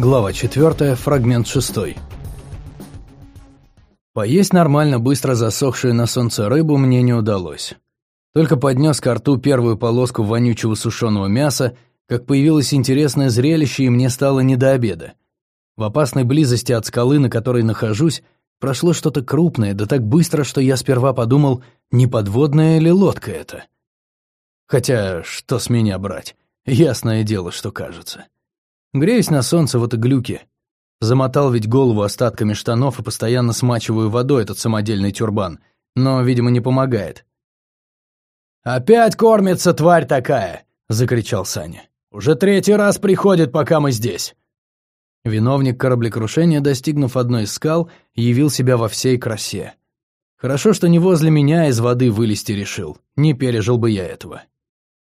Глава 4, фрагмент 6. Поесть нормально быстро засохшую на солнце рыбу мне не удалось. Только поднес ко рту первую полоску вонючего сушеного мяса, как появилось интересное зрелище, и мне стало не до обеда. В опасной близости от скалы, на которой нахожусь, прошло что-то крупное, да так быстро, что я сперва подумал, не подводная ли лодка это. Хотя, что с меня брать? Ясное дело, что кажется. Греюсь на солнце в этой глюке. Замотал ведь голову остатками штанов и постоянно смачиваю водой этот самодельный тюрбан, но, видимо, не помогает. «Опять кормится тварь такая!» — закричал Саня. «Уже третий раз приходит, пока мы здесь!» Виновник кораблекрушения, достигнув одной из скал, явил себя во всей красе. Хорошо, что не возле меня из воды вылезти решил, не пережил бы я этого.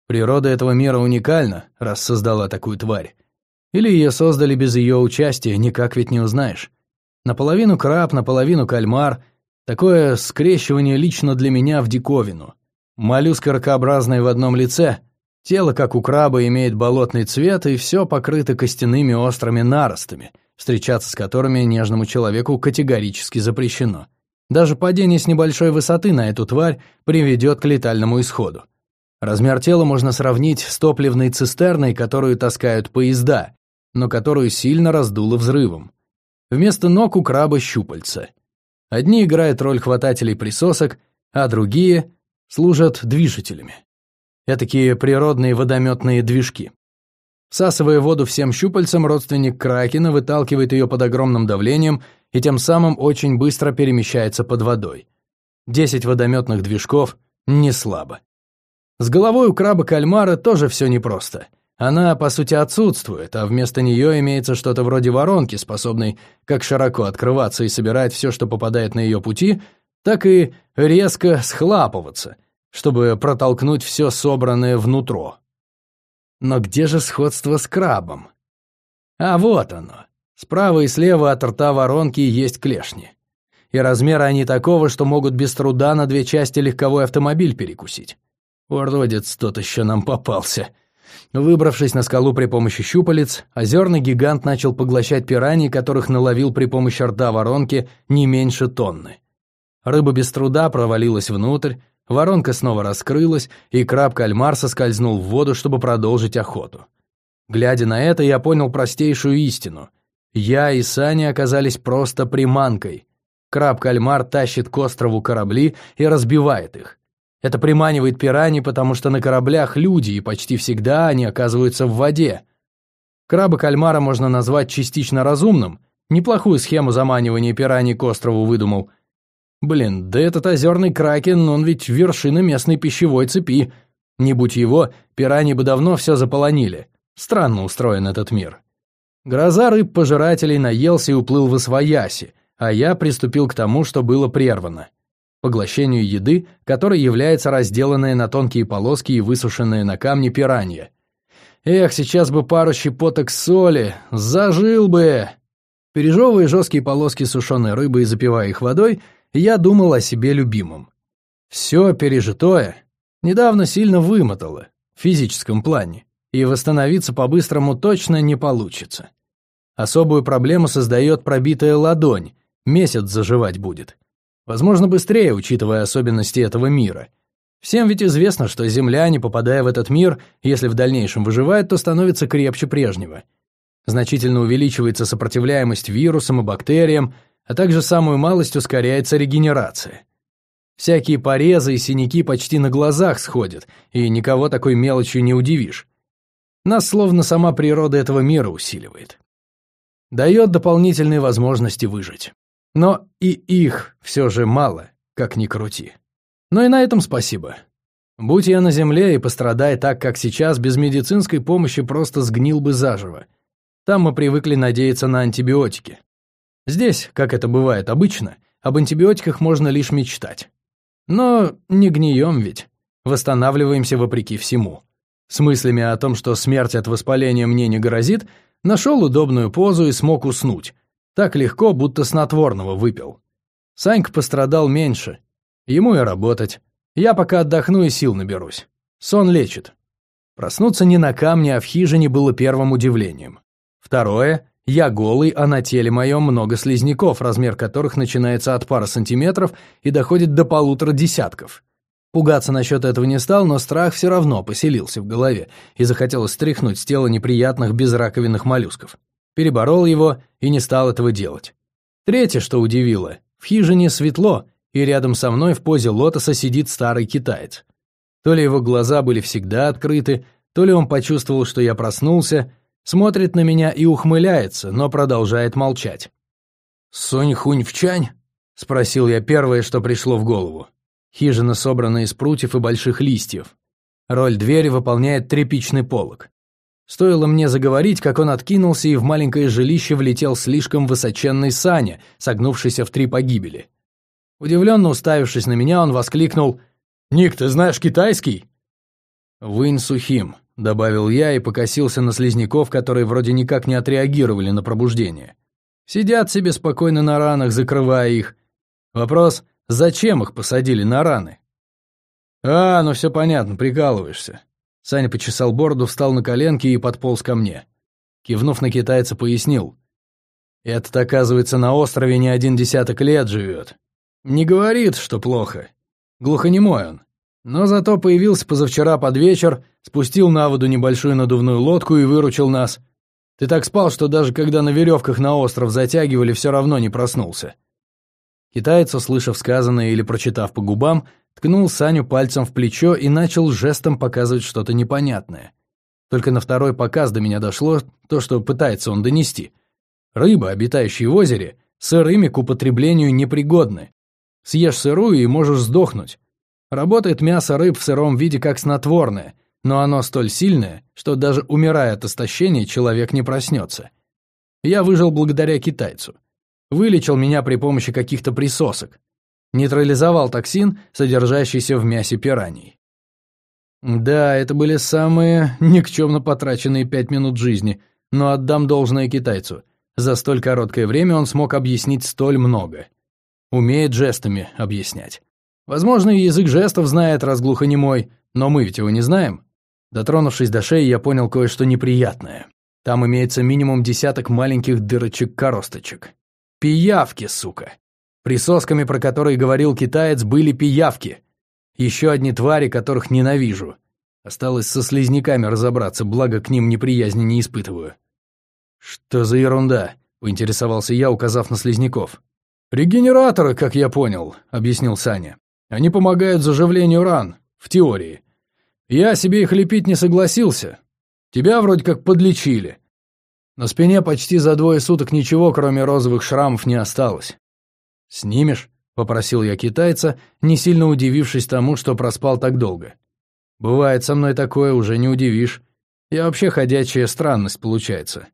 Природа этого мира уникальна, раз создала такую тварь. Или ее создали без ее участия, никак ведь не узнаешь. Наполовину краб, наполовину кальмар. Такое скрещивание лично для меня в диковину. Моллюск ракообразный в одном лице. Тело, как у краба, имеет болотный цвет, и все покрыто костяными острыми наростами, встречаться с которыми нежному человеку категорически запрещено. Даже падение с небольшой высоты на эту тварь приведет к летальному исходу. Размер тела можно сравнить с топливной цистерной, которую таскают поезда, но которую сильно раздуло взрывом. Вместо ног у краба щупальца. Одни играют роль хватателей присосок, а другие служат движителями. Этакие природные водометные движки. Всасывая воду всем щупальцам, родственник Кракена выталкивает ее под огромным давлением и тем самым очень быстро перемещается под водой. Десять водометных движков – не слабо. С головой у краба-кальмара тоже все непросто – она, по сути, отсутствует, а вместо нее имеется что-то вроде воронки, способной как широко открываться и собирать все, что попадает на ее пути, так и резко схлапываться, чтобы протолкнуть все собранное внутрь. Но где же сходство с крабом? А вот оно. Справа и слева от рта воронки есть клешни. И размеры они такого, что могут без труда на две части легковой автомобиль перекусить. Уродец тот еще нам попался. Выбравшись на скалу при помощи щупалец, озерный гигант начал поглощать пираний, которых наловил при помощи рта воронки не меньше тонны. Рыба без труда провалилась внутрь, воронка снова раскрылась, и краб-кальмар соскользнул в воду, чтобы продолжить охоту. Глядя на это, я понял простейшую истину. Я и Саня оказались просто приманкой. Краб-кальмар тащит к острову корабли и разбивает их. Это приманивает пираний, потому что на кораблях люди, и почти всегда они оказываются в воде. Краба кальмара можно назвать частично разумным. Неплохую схему заманивания пираний к острову выдумал. Блин, да этот озерный кракен, он ведь вершина местной пищевой цепи. Не будь его, пираньи бы давно все заполонили. Странно устроен этот мир. Гроза рыб-пожирателей наелся и уплыл в освояси, а я приступил к тому, что было прервано поглощению еды, которой является разделанная на тонкие полоски и высушенная на камне пиранья. Эх, сейчас бы пару щепоток соли, зажил бы! Пережевывая жесткие полоски сушеной рыбы и запивая их водой, я думал о себе любимом. Все пережитое недавно сильно вымотало в физическом плане, и восстановиться по-быстрому точно не получится. Особую проблему создает пробитая ладонь, месяц заживать будет. Возможно, быстрее, учитывая особенности этого мира. Всем ведь известно, что земляне, попадая в этот мир, если в дальнейшем выживают, то становятся крепче прежнего. Значительно увеличивается сопротивляемость вирусам и бактериям, а также самую малость ускоряется регенерация. Всякие порезы и синяки почти на глазах сходят, и никого такой мелочью не удивишь. Нас словно сама природа этого мира усиливает. Дает дополнительные возможности выжить. Но и их все же мало, как ни крути. Но и на этом спасибо. Будь я на земле и пострадай так, как сейчас, без медицинской помощи просто сгнил бы заживо. Там мы привыкли надеяться на антибиотики. Здесь, как это бывает обычно, об антибиотиках можно лишь мечтать. Но не гнием ведь. Восстанавливаемся вопреки всему. С мыслями о том, что смерть от воспаления мне не грозит, нашел удобную позу и смог уснуть, так легко, будто снотворного выпил. Санька пострадал меньше. Ему и работать. Я пока отдохну и сил наберусь. Сон лечит. Проснуться не на камне, а в хижине было первым удивлением. Второе, Я голый, а на теле моем много слизняков, размер которых начинается от пары сантиметров и доходит до полутора десятков. Пугаться насчет этого не стал, но страх все равно поселился в голове, и захотелось стряхнуть с тела неприятных безраковинных моллюсков. Переборол его и не стал этого делать. Третье, что удивило, в хижине светло, и рядом со мной в позе лотоса сидит старый китаец. То ли его глаза были всегда открыты, то ли он почувствовал, что я проснулся, смотрит на меня и ухмыляется, но продолжать молчать. «Сунь хунь в чань?» — спросил я первое, что пришло в голову. Хижина собрана из прутьев и больших листьев. Роль двери выполняет тряпичный полог. Стоило мне заговорить, как он откинулся, и в маленькое жилище влетел слишком высоченный Саня, согнувшийся в три погибели. Удивленно уставившись на меня, он воскликнул «Ник, ты знаешь китайский?» «Вынь сухим», — добавил я и покосился на слизняков, которые вроде никак не отреагировали на пробуждение. Сидят себе спокойно на ранах, закрывая их. Вопрос, зачем их посадили на раны? «А, ну все понятно, прикалываешься. Саня почесал бороду, встал на коленки и подполз ко мне. Кивнув на китайца, пояснил. «Этот, оказывается, на острове не один десяток лет живет. Не говорит, что плохо. Глухонемой он. Но зато появился позавчера под вечер, спустил на воду небольшую надувную лодку и выручил нас. Ты так спал, что даже когда на веревках на остров затягивали, все равно не проснулся». Китаец, услышав сказанное или прочитав по губам, ткнул Саню пальцем в плечо и начал жестом показывать что-то непонятное. Только на второй показ до меня дошло то, что пытается он донести. Рыба, обитающая в озере, сырыми к употреблению непригодны. Съешь сырую и можешь сдохнуть. Работает мясо рыб в сыром виде как снотворное, но оно столь сильное, что даже умирая от истощения, человек не проснется. Я выжил благодаря китайцу. Вылечил меня при помощи каких-то присосок нейтрализовал токсин, содержащийся в мясе пираний. Да, это были самые никчемно потраченные пять минут жизни, но отдам должное китайцу. За столь короткое время он смог объяснить столь много. Умеет жестами объяснять. Возможно, язык жестов знает разглухонемой, но мы ведь его не знаем. Дотронувшись до шеи, я понял кое-что неприятное. Там имеется минимум десяток маленьких дырочек-коросточек. Пиявки, сука. Присосками, про которые говорил китаец, были пиявки. Еще одни твари, которых ненавижу. Осталось со слизняками разобраться, благо к ним неприязни не испытываю. «Что за ерунда?» — поинтересовался я, указав на слизняков. «Регенераторы, как я понял», — объяснил Саня. «Они помогают заживлению ран, в теории. Я себе их лепить не согласился. Тебя вроде как подлечили. На спине почти за двое суток ничего, кроме розовых шрамов, не осталось. «Снимешь?» — попросил я китайца, не сильно удивившись тому, что проспал так долго. «Бывает со мной такое, уже не удивишь. Я вообще ходячая странность получается».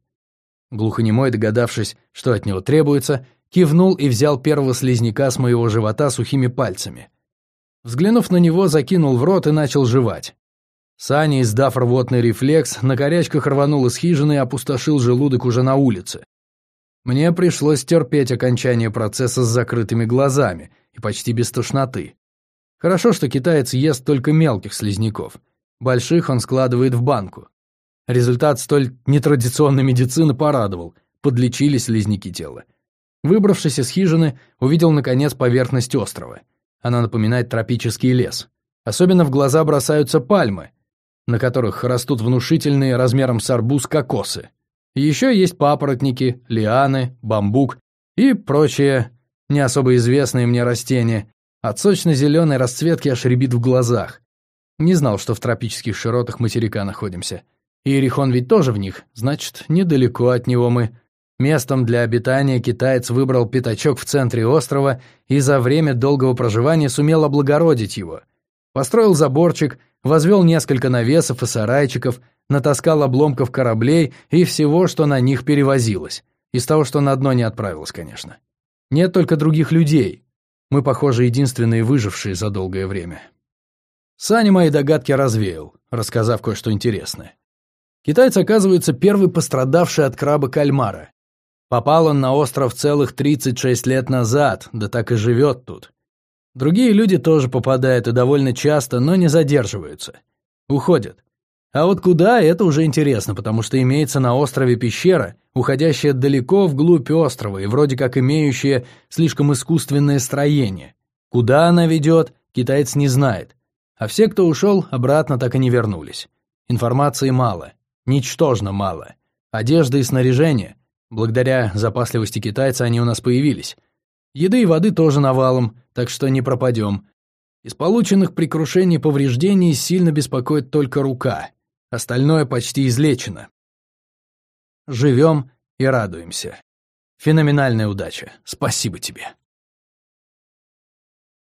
Глухонемой, догадавшись, что от него требуется, кивнул и взял первого слизняка с моего живота сухими пальцами. Взглянув на него, закинул в рот и начал жевать. Саня, издав рвотный рефлекс, на корячках рванул из хижины и опустошил желудок уже на улице. Мне пришлось терпеть окончание процесса с закрытыми глазами и почти без тошноты. Хорошо, что китаец ест только мелких слизняков. Больших он складывает в банку. Результат столь нетрадиционной медицины порадовал. Подлечили слизняки тела. Выбравшись из хижины, увидел, наконец, поверхность острова. Она напоминает тропический лес. Особенно в глаза бросаются пальмы, на которых растут внушительные размером с арбуз кокосы. Еще есть папоротники, лианы, бамбук и прочие не особо известные мне растения. От сочно-зеленой расцветки аж рябит в глазах. Не знал, что в тропических широтах материка находимся. И Иерихон ведь тоже в них, значит, недалеко от него мы. Местом для обитания китаец выбрал пятачок в центре острова и за время долгого проживания сумел облагородить его. Построил заборчик, возвел несколько навесов и сарайчиков, натаскал обломков кораблей и всего, что на них перевозилось. Из того, что на дно не отправилось, конечно. Нет только других людей. Мы, похоже, единственные выжившие за долгое время. Саня мои догадки развеял, рассказав кое-что интересное. Китайец, оказывается, первый пострадавший от краба кальмара. Попал он на остров целых 36 лет назад, да так и живет тут. Другие люди тоже попадают и довольно часто, но не задерживаются. Уходят. А вот куда, это уже интересно, потому что имеется на острове пещера, уходящая далеко вглубь острова и вроде как имеющая слишком искусственное строение. Куда она ведет, китаец не знает. А все, кто ушел, обратно так и не вернулись. Информации мало, ничтожно мало. Одежда и снаряжение. Благодаря запасливости китайца они у нас появились. Еды и воды тоже навалом, так что не пропадем. Из полученных при крушении повреждений сильно беспокоит только рука. Остальное почти излечено. Живем и радуемся. Феноменальная удача. Спасибо тебе.